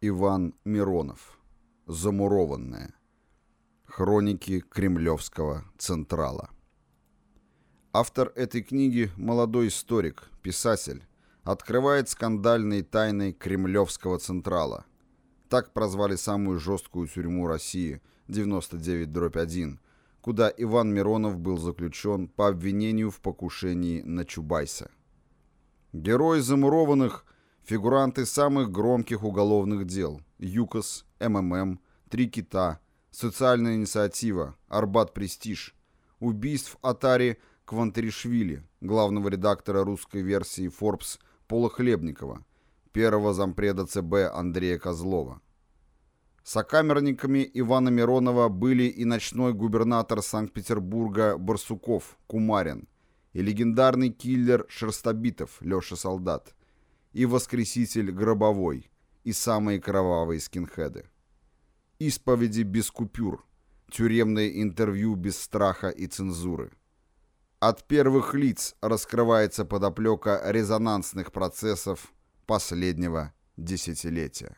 Иван Миронов. Замурованная. Хроники Кремлевского Централа. Автор этой книги – молодой историк, писатель, открывает скандальные тайны Кремлевского Централа. Так прозвали самую жесткую тюрьму России – 99-1, куда Иван Миронов был заключен по обвинению в покушении на Чубайса. Герои замурованных – фигуранты самых громких уголовных дел – ЮКОС, МММ, Три кита, Социальная инициатива, Арбат Престиж, убийств Атари Квантришвили, главного редактора русской версии Forbes Пола Хлебникова, первого зампреда ЦБ Андрея Козлова. Сокамерниками Ивана Миронова были и ночной губернатор Санкт-Петербурга Барсуков, Кумарин, и легендарный киллер Шерстобитов Леша Солдат, и воскреситель Гробовой, и самые кровавые скинхеды. Исповеди без купюр, тюремные интервью без страха и цензуры. От первых лиц раскрывается подоплека резонансных процессов последнего десятилетия.